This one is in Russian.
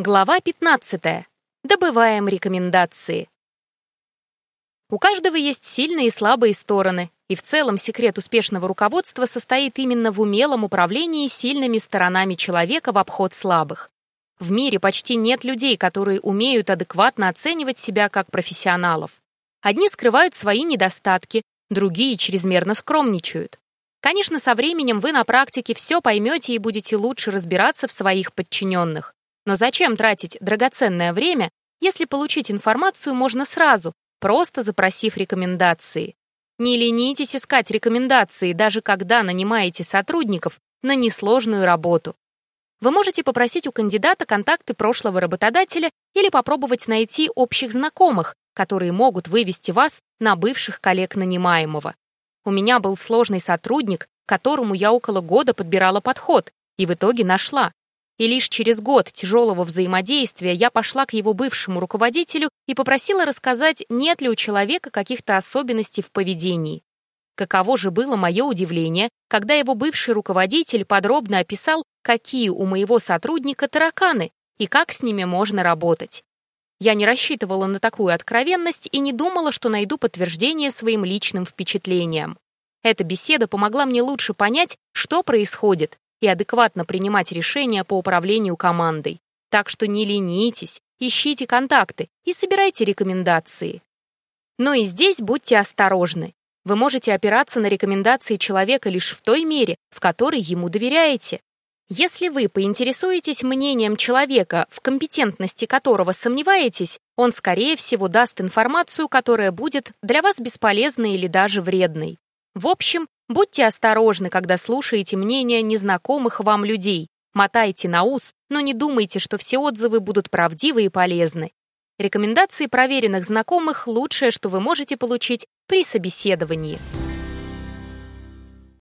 Глава 15. Добываем рекомендации. У каждого есть сильные и слабые стороны, и в целом секрет успешного руководства состоит именно в умелом управлении сильными сторонами человека в обход слабых. В мире почти нет людей, которые умеют адекватно оценивать себя как профессионалов. Одни скрывают свои недостатки, другие чрезмерно скромничают. Конечно, со временем вы на практике все поймете и будете лучше разбираться в своих подчиненных. Но зачем тратить драгоценное время, если получить информацию можно сразу, просто запросив рекомендации? Не ленитесь искать рекомендации, даже когда нанимаете сотрудников на несложную работу. Вы можете попросить у кандидата контакты прошлого работодателя или попробовать найти общих знакомых, которые могут вывести вас на бывших коллег нанимаемого. У меня был сложный сотрудник, которому я около года подбирала подход, и в итоге нашла. И лишь через год тяжелого взаимодействия я пошла к его бывшему руководителю и попросила рассказать, нет ли у человека каких-то особенностей в поведении. Каково же было мое удивление, когда его бывший руководитель подробно описал, какие у моего сотрудника тараканы и как с ними можно работать. Я не рассчитывала на такую откровенность и не думала, что найду подтверждение своим личным впечатлениям. Эта беседа помогла мне лучше понять, что происходит, и адекватно принимать решения по управлению командой. Так что не ленитесь, ищите контакты и собирайте рекомендации. Но и здесь будьте осторожны. Вы можете опираться на рекомендации человека лишь в той мере, в которой ему доверяете. Если вы поинтересуетесь мнением человека, в компетентности которого сомневаетесь, он, скорее всего, даст информацию, которая будет для вас бесполезной или даже вредной. В общем, Будьте осторожны, когда слушаете мнения незнакомых вам людей. Мотайте на ус, но не думайте, что все отзывы будут правдивы и полезны. Рекомендации проверенных знакомых – лучшее, что вы можете получить при собеседовании.